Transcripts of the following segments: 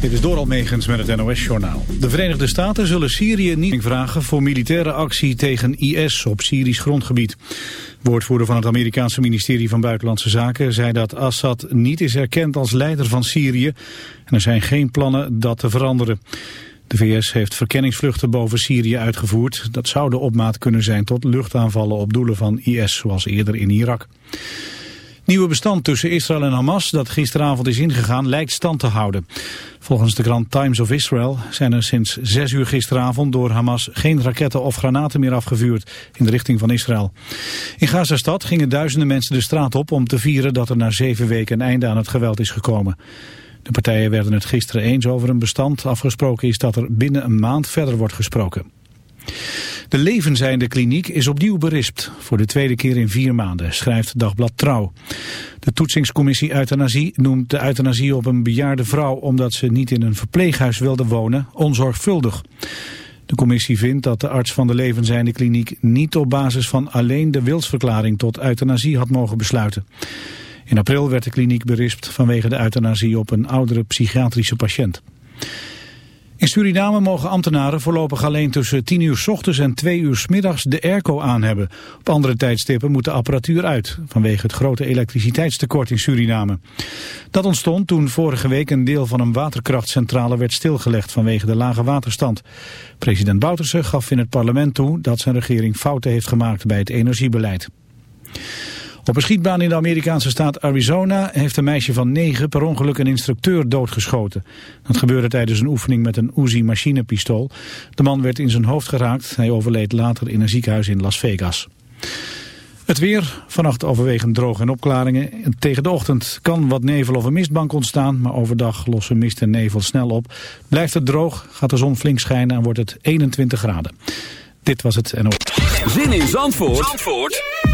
Dit is Doral Megens met het NOS-journaal. De Verenigde Staten zullen Syrië niet vragen voor militaire actie tegen IS op Syrisch grondgebied. Woordvoerder van het Amerikaanse ministerie van Buitenlandse Zaken zei dat Assad niet is erkend als leider van Syrië en er zijn geen plannen dat te veranderen. De VS heeft verkenningsvluchten boven Syrië uitgevoerd. Dat zou de opmaat kunnen zijn tot luchtaanvallen op doelen van IS, zoals eerder in Irak. Nieuwe bestand tussen Israël en Hamas dat gisteravond is ingegaan lijkt stand te houden. Volgens de krant Times of Israel zijn er sinds 6 uur gisteravond door Hamas geen raketten of granaten meer afgevuurd in de richting van Israël. In Gazastad gingen duizenden mensen de straat op om te vieren dat er na zeven weken een einde aan het geweld is gekomen. De partijen werden het gisteren eens over een bestand. Afgesproken is dat er binnen een maand verder wordt gesproken. De levenzijnde kliniek is opnieuw berispt, voor de tweede keer in vier maanden, schrijft Dagblad Trouw. De toetsingscommissie euthanasie noemt de euthanasie op een bejaarde vrouw omdat ze niet in een verpleeghuis wilde wonen onzorgvuldig. De commissie vindt dat de arts van de levenzijnde kliniek niet op basis van alleen de wilsverklaring tot euthanasie had mogen besluiten. In april werd de kliniek berispt vanwege de euthanasie op een oudere psychiatrische patiënt. In Suriname mogen ambtenaren voorlopig alleen tussen 10 uur s ochtends en 2 uur s middags de airco aan hebben. Op andere tijdstippen moet de apparatuur uit, vanwege het grote elektriciteitstekort in Suriname. Dat ontstond toen vorige week een deel van een waterkrachtcentrale werd stilgelegd vanwege de lage waterstand. President Bouterse gaf in het parlement toe dat zijn regering fouten heeft gemaakt bij het energiebeleid. Op een schietbaan in de Amerikaanse staat Arizona heeft een meisje van negen per ongeluk een instructeur doodgeschoten. Dat gebeurde tijdens een oefening met een Uzi machinepistool. De man werd in zijn hoofd geraakt. Hij overleed later in een ziekenhuis in Las Vegas. Het weer, vannacht overwegend droog en opklaringen. Tegen de ochtend kan wat nevel of een mistbank ontstaan, maar overdag lossen mist en nevel snel op. Blijft het droog, gaat de zon flink schijnen en wordt het 21 graden. Dit was het NO. Zin in Zandvoort, Zandvoort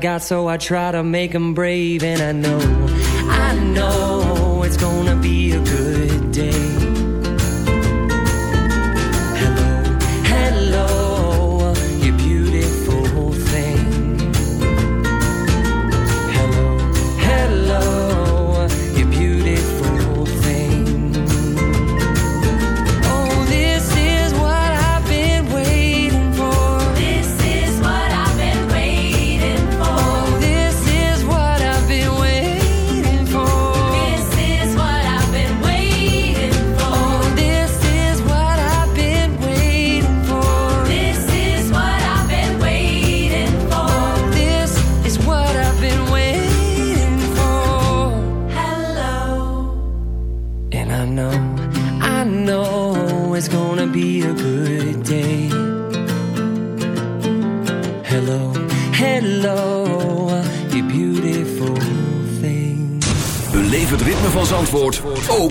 got, so I try to make them brave. And I know, I know it's gonna be a good day.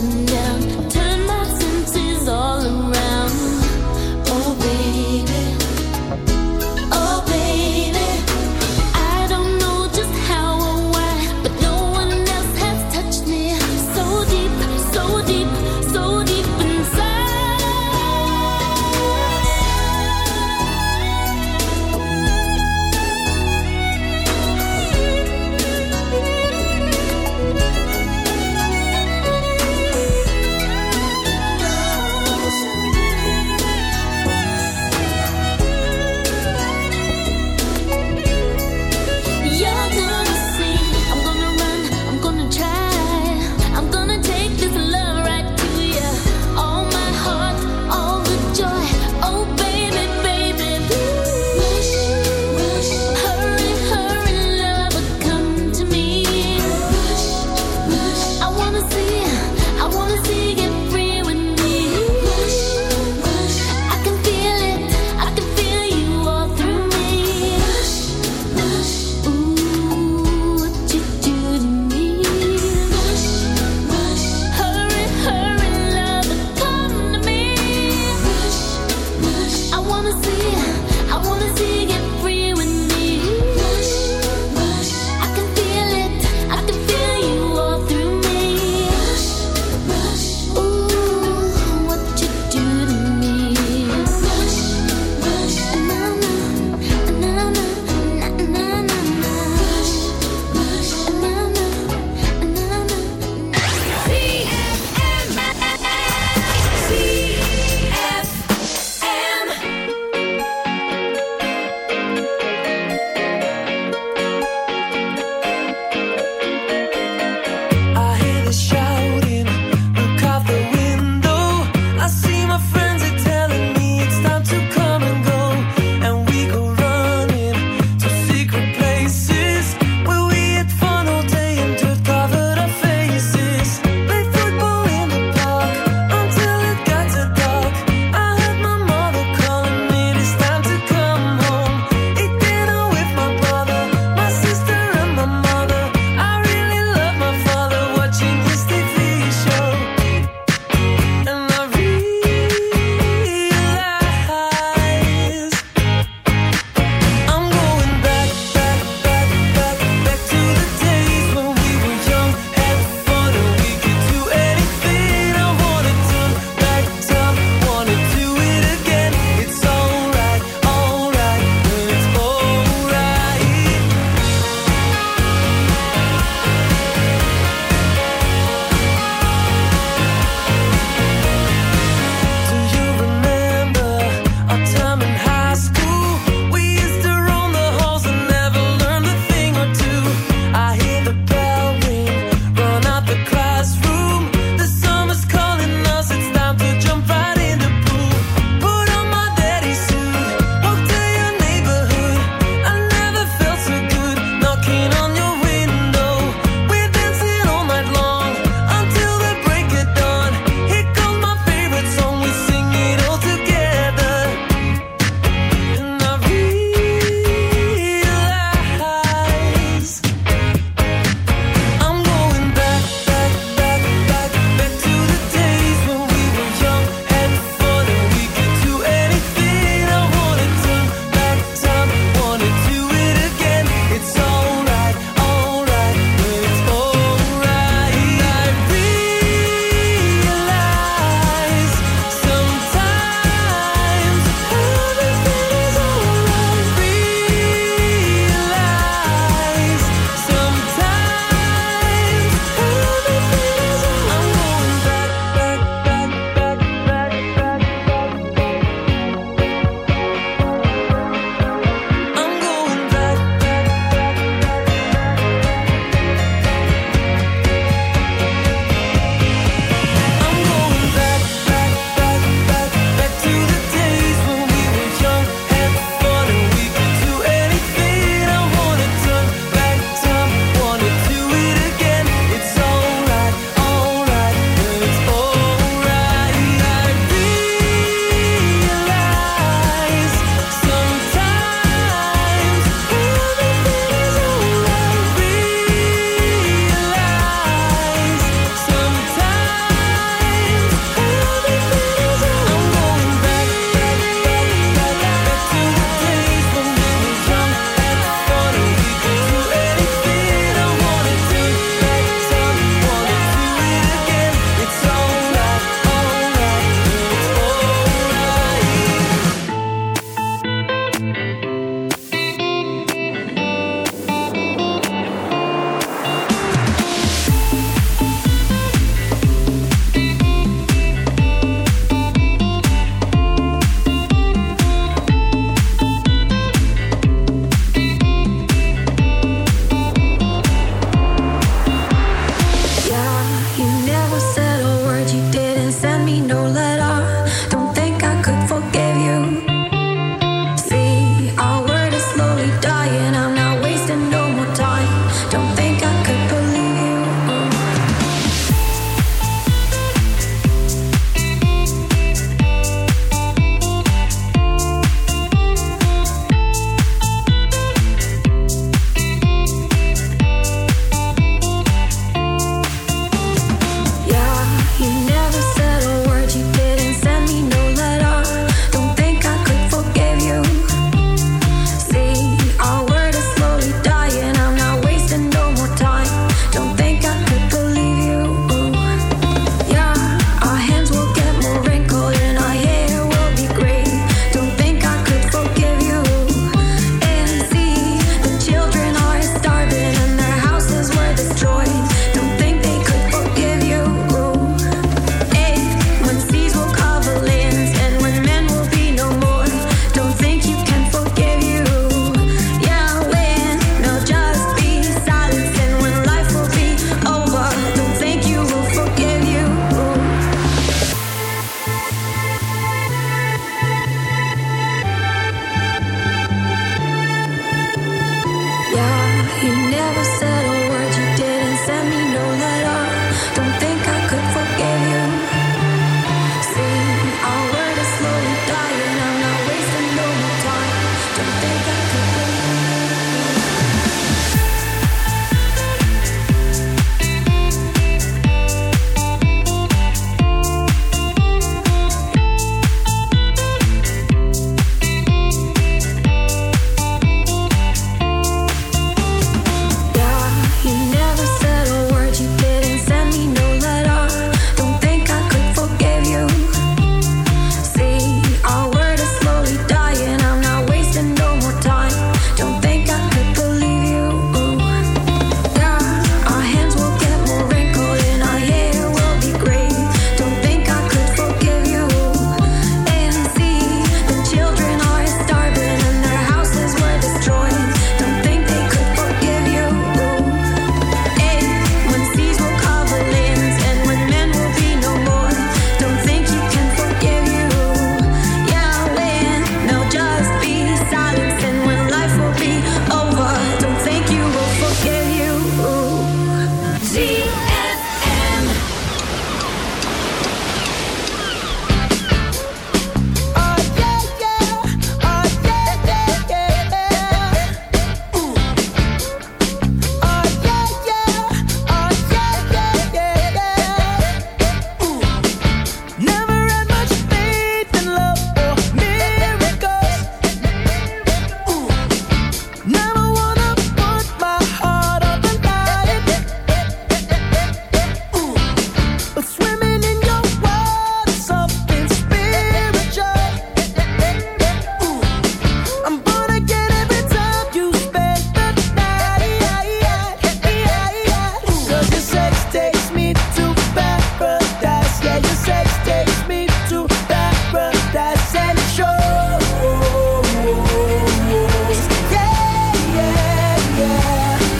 down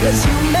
Cause you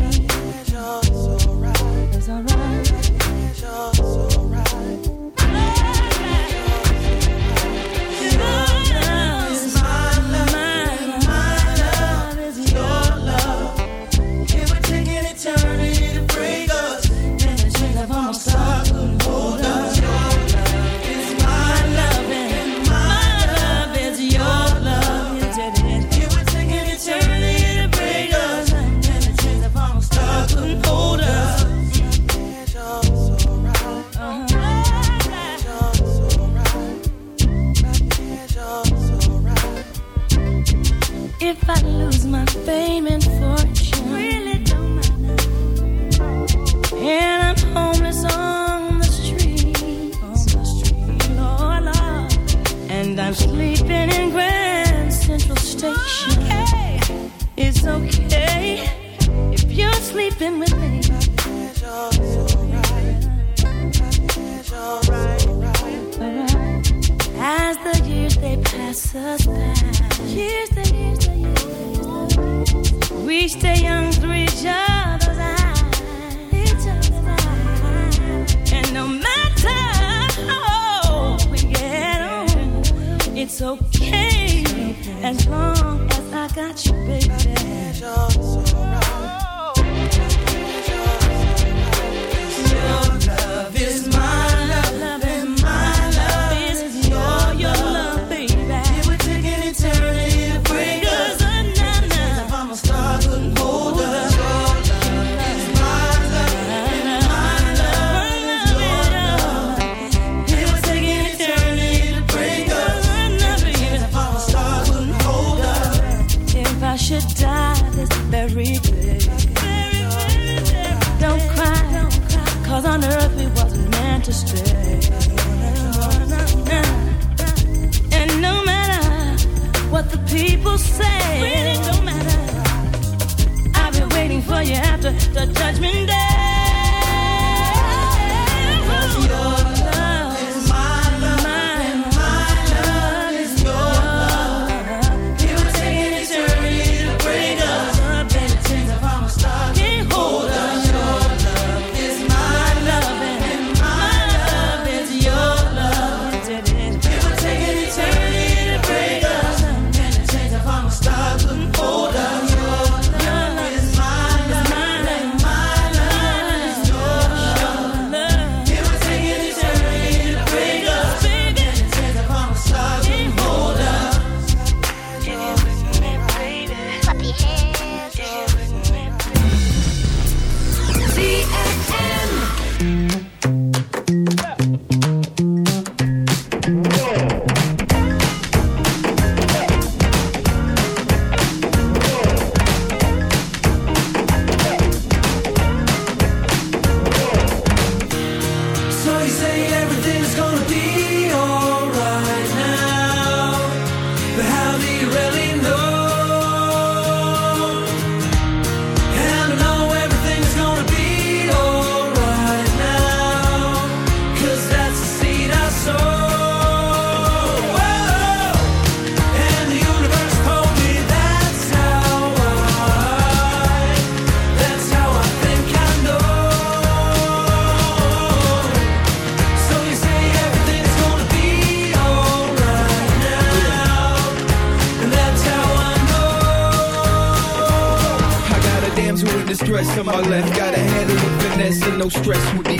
no stress with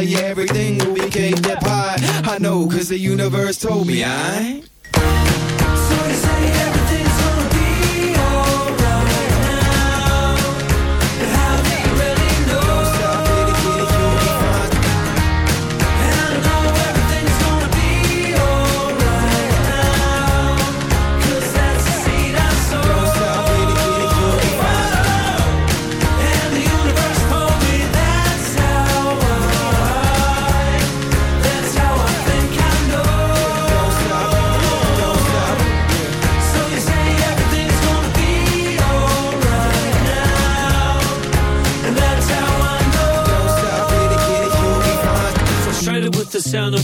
China, yeah, everything became that pie. I know, cause the universe told me I. So you say everything.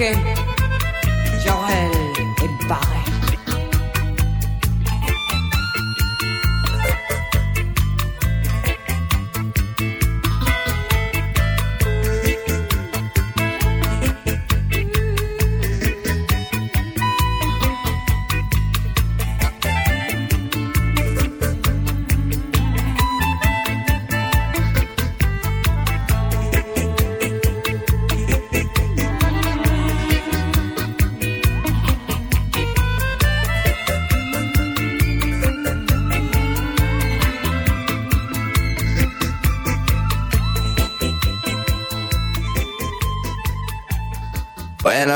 Okay.